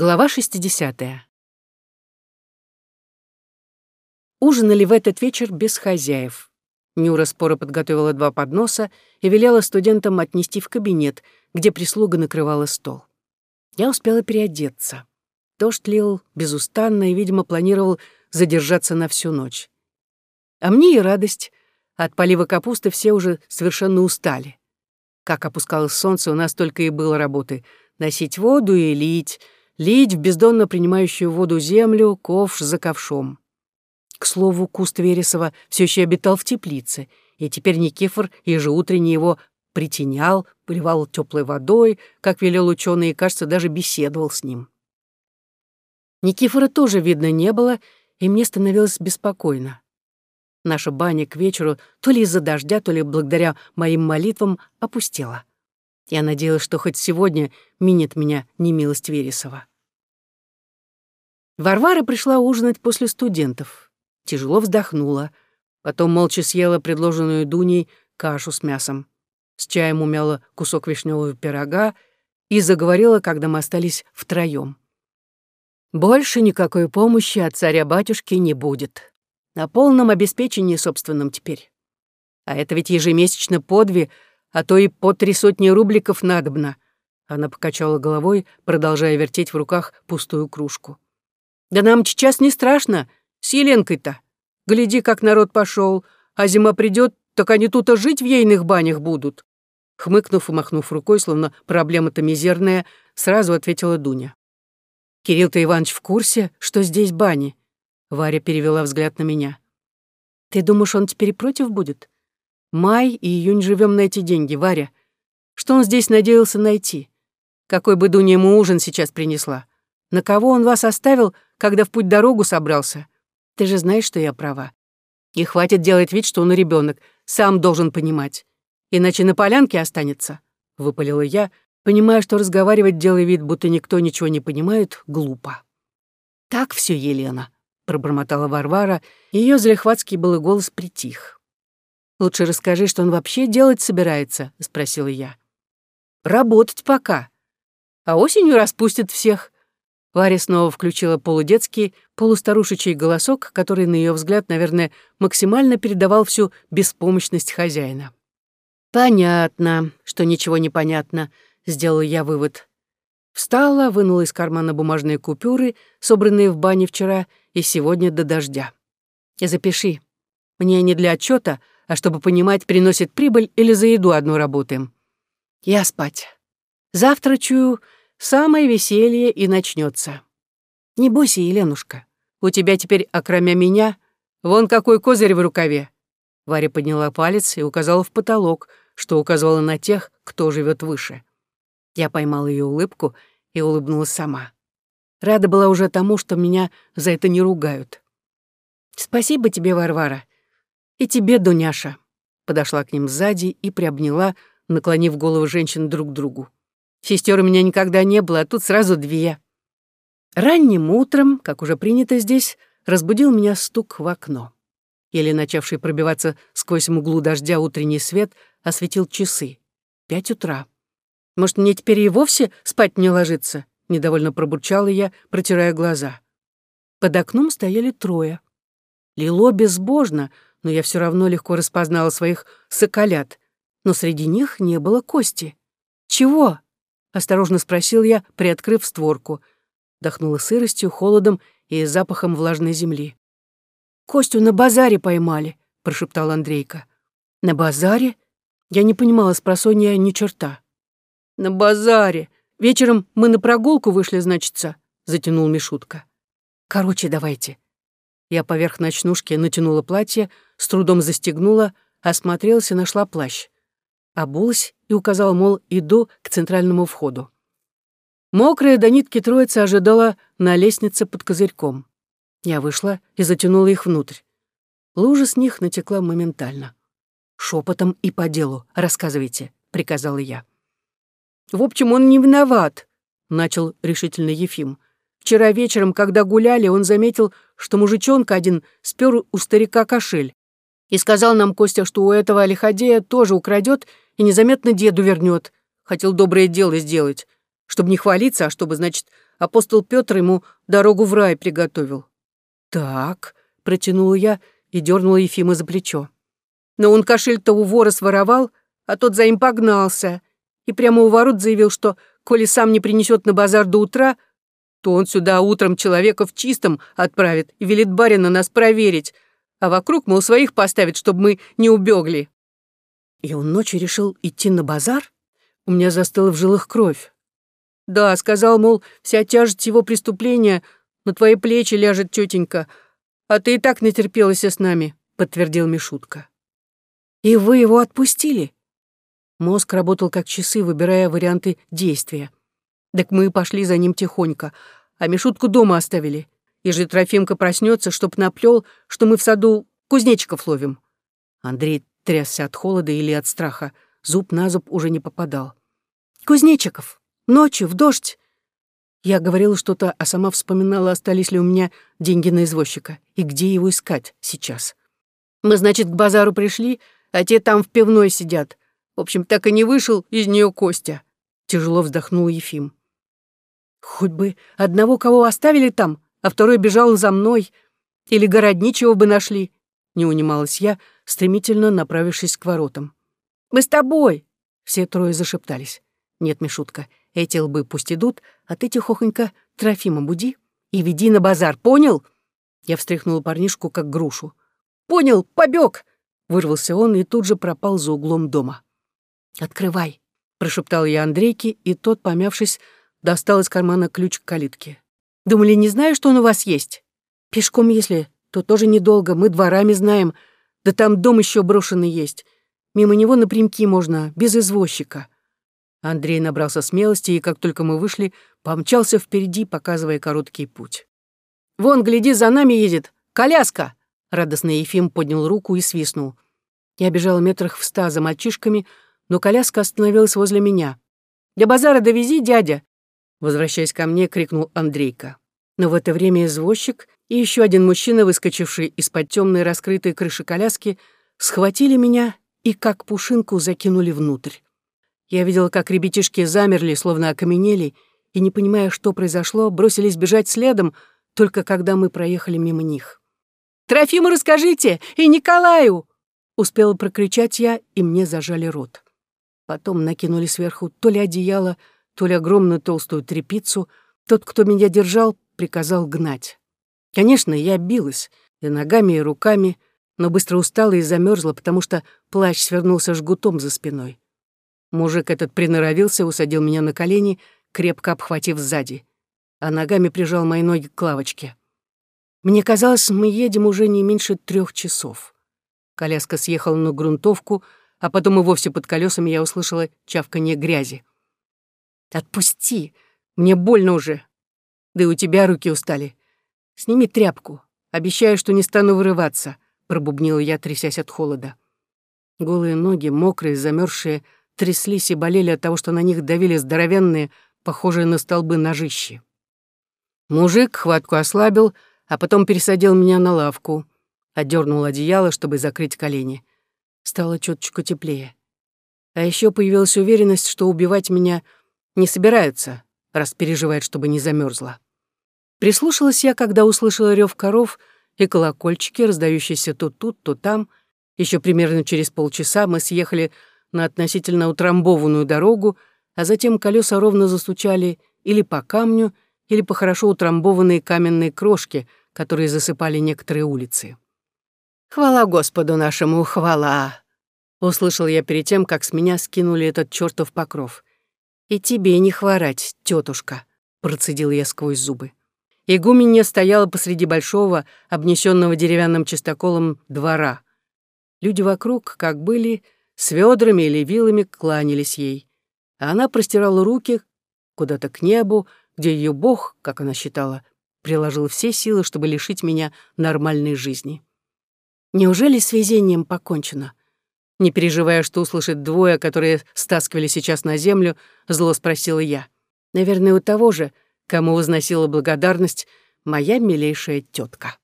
Глава 60. Ужинали в этот вечер без хозяев. Нюра споро подготовила два подноса и велела студентам отнести в кабинет, где прислуга накрывала стол. Я успела переодеться. Дождь лил безустанно и, видимо, планировал задержаться на всю ночь. А мне и радость. От полива капусты все уже совершенно устали. Как опускалось солнце, у нас только и было работы — носить воду и лить — лить в бездонно принимающую воду землю, ковш за ковшом. К слову, куст Вересова все еще обитал в теплице, и теперь Никифор ежеутренне его притенял, поливал теплой водой, как велел ученый, и, кажется, даже беседовал с ним. Никифора тоже видно не было, и мне становилось беспокойно. Наша баня к вечеру то ли из-за дождя, то ли благодаря моим молитвам опустела. Я надеялась, что хоть сегодня минет меня немилость Вересова. Варвара пришла ужинать после студентов. Тяжело вздохнула. Потом молча съела предложенную Дуней кашу с мясом. С чаем умяла кусок вишневого пирога и заговорила, когда мы остались втроем. Больше никакой помощи от царя-батюшки не будет. На полном обеспечении собственном теперь. А это ведь ежемесячно по две, а то и по три сотни рубликов надобно. Она покачала головой, продолжая вертеть в руках пустую кружку. Да нам сейчас не страшно, с Еленкой-то. Гляди, как народ пошел, а зима придет, так они тут и жить в ейных банях будут. Хмыкнув и махнув рукой, словно проблема-то мизерная, сразу ответила Дуня. «Кирилл-то Иванович в курсе, что здесь бани?» Варя перевела взгляд на меня. «Ты думаешь, он теперь против будет? Май и июнь живем на эти деньги, Варя. Что он здесь надеялся найти? Какой бы Дуня ему ужин сейчас принесла? На кого он вас оставил, когда в путь дорогу собрался? Ты же знаешь, что я права. И хватит делать вид, что он ребенок, сам должен понимать. Иначе на полянке останется, — выпалила я, понимая, что разговаривать, делая вид, будто никто ничего не понимает, глупо. «Так все, Елена», — пробормотала Варвара, её залихватский был голос притих. «Лучше расскажи, что он вообще делать собирается», — спросила я. «Работать пока. А осенью распустит всех. Варя снова включила полудетский, полустарушечий голосок, который, на ее взгляд, наверное, максимально передавал всю беспомощность хозяина. «Понятно, что ничего не понятно», — сделал я вывод. Встала, вынула из кармана бумажные купюры, собранные в бане вчера и сегодня до дождя. Запиши. Мне не для отчета, а чтобы понимать, приносит прибыль или за еду одну работаем. Я спать. Завтра, чую, самое веселье и начнется. Не бойся, Еленушка, у тебя теперь, окромя меня, вон какой козырь в рукаве. Варя подняла палец и указала в потолок, что указывало на тех, кто живет выше. Я поймала ее улыбку и улыбнулась сама. Рада была уже тому, что меня за это не ругают. «Спасибо тебе, Варвара. И тебе, Дуняша». Подошла к ним сзади и приобняла, наклонив голову женщин друг к другу. Сестер у меня никогда не было, а тут сразу две. Ранним утром, как уже принято здесь, разбудил меня стук в окно. Еле начавший пробиваться сквозь мглу дождя утренний свет осветил часы. Пять утра. Может, мне теперь и вовсе спать не ложиться? Недовольно пробурчала я, протирая глаза. Под окном стояли трое. Лило безбожно, но я все равно легко распознала своих соколят. Но среди них не было кости. Чего? — осторожно спросил я, приоткрыв створку. Дохнула сыростью, холодом и запахом влажной земли. «Костю на базаре поймали», — прошептал Андрейка. «На базаре?» Я не понимала с просонья ни черта. «На базаре. Вечером мы на прогулку вышли, значится», — затянул Мишутка. «Короче, давайте». Я поверх ночнушки натянула платье, с трудом застегнула, осмотрелась и нашла плащ обулась и указала, мол, иду к центральному входу. Мокрая до нитки троица ожидала на лестнице под козырьком. Я вышла и затянула их внутрь. Лужа с них натекла моментально. Шепотом и по делу рассказывайте», — приказала я. «В общем, он не виноват», — начал решительно Ефим. «Вчера вечером, когда гуляли, он заметил, что мужичонка один спер у старика кошель. И сказал нам Костя, что у этого лиходея тоже украдет и незаметно деду вернет. Хотел доброе дело сделать, чтобы не хвалиться, а чтобы, значит, апостол Петр ему дорогу в рай приготовил. «Так», — протянула я и дернула Ефима за плечо. Но он кошель-то у вора своровал, а тот за им погнался, и прямо у ворот заявил, что, коли сам не принесет на базар до утра, то он сюда утром человека в чистом отправит и велит барина нас проверить, а вокруг, мол, своих поставит, чтобы мы не убегли. И он ночью решил идти на базар? У меня застыла в жилах кровь. Да, сказал, мол, вся тяжесть его преступления на твои плечи ляжет, тетенька, а ты и так натерпелась с нами, подтвердил Мишутка. И вы его отпустили? Мозг работал как часы, выбирая варианты действия. Так мы пошли за ним тихонько, а Мишутку дома оставили. Ежели Трофимка проснется, чтоб наплел, что мы в саду кузнечиков ловим. Андрей трясся от холода или от страха. Зуб на зуб уже не попадал. «Кузнечиков! Ночью, в дождь!» Я говорила что-то, а сама вспоминала, остались ли у меня деньги на извозчика и где его искать сейчас. Мы, значит, к базару пришли, а те там в пивной сидят. В общем, так и не вышел из нее Костя. Тяжело вздохнул Ефим. Хоть бы одного кого оставили там, а второй бежал за мной. Или городничего бы нашли. Не унималась я, стремительно направившись к воротам. «Мы с тобой!» Все трое зашептались. «Нет, Мишутка, эти лбы пусть идут, а ты тихохонько Трофима буди и веди на базар, понял?» Я встряхнула парнишку, как грушу. «Понял, побег!» Вырвался он и тут же пропал за углом дома. «Открывай!» — прошептал я Андрейке, и тот, помявшись, достал из кармана ключ к калитке. «Думали, не знаю, что он у вас есть? Пешком, если, то тоже недолго, мы дворами знаем, да там дом еще брошенный есть. Мимо него напрямки можно, без извозчика». Андрей набрался смелости, и как только мы вышли, помчался впереди, показывая короткий путь. «Вон, гляди, за нами едет! Коляска!» Радостный Ефим поднял руку и свистнул. Я бежала метрах в ста за мальчишками, но коляска остановилась возле меня. «Для базара довези, дядя!» Возвращаясь ко мне, крикнул Андрейка. Но в это время извозчик и еще один мужчина, выскочивший из-под темной раскрытой крыши коляски, схватили меня и как пушинку закинули внутрь. Я видела, как ребятишки замерли, словно окаменели, и, не понимая, что произошло, бросились бежать следом, только когда мы проехали мимо них. «Трофиму расскажите! И Николаю!» Успела прокричать я, и мне зажали рот. Потом накинули сверху то ли одеяло, то ли огромную толстую тряпицу. Тот, кто меня держал, приказал гнать. Конечно, я билась, и ногами, и руками, но быстро устала и замерзла, потому что плащ свернулся жгутом за спиной. Мужик этот приноровился, усадил меня на колени, крепко обхватив сзади, а ногами прижал мои ноги к лавочке. Мне казалось, мы едем уже не меньше трех часов. Коляска съехала на грунтовку, а потом и вовсе под колесами я услышала чавканье грязи. «Отпусти! Мне больно уже! Да и у тебя руки устали. Сними тряпку. Обещаю, что не стану вырываться», — пробубнила я, трясясь от холода. Голые ноги, мокрые, замерзшие, тряслись и болели от того, что на них давили здоровенные, похожие на столбы ножищи. Мужик хватку ослабил, а потом пересадил меня на лавку, отдернул одеяло, чтобы закрыть колени. Стало чуточку теплее. А еще появилась уверенность, что убивать меня не собираются, раз переживает, чтобы не замерзла. Прислушалась я, когда услышала рев коров и колокольчики, раздающиеся то тут, то там. Еще примерно через полчаса мы съехали на относительно утрамбованную дорогу, а затем колеса ровно застучали или по камню, или по хорошо утрамбованной каменной крошке, которые засыпали некоторые улицы. «Хвала Господу нашему, хвала!» Услышал я перед тем, как с меня скинули этот чертов покров. «И тебе не хворать, тетушка», — процедил я сквозь зубы. Игуменья стояла посреди большого, обнесенного деревянным чистоколом двора. Люди вокруг, как были, с ведрами или вилами кланялись ей. А она простирала руки куда-то к небу, где ее Бог, как она считала, приложил все силы, чтобы лишить меня нормальной жизни. Неужели с везением покончено? Не переживая, что услышит двое, которые стаскивали сейчас на землю, зло спросила я. Наверное, у того же, кому возносила благодарность моя милейшая тетка.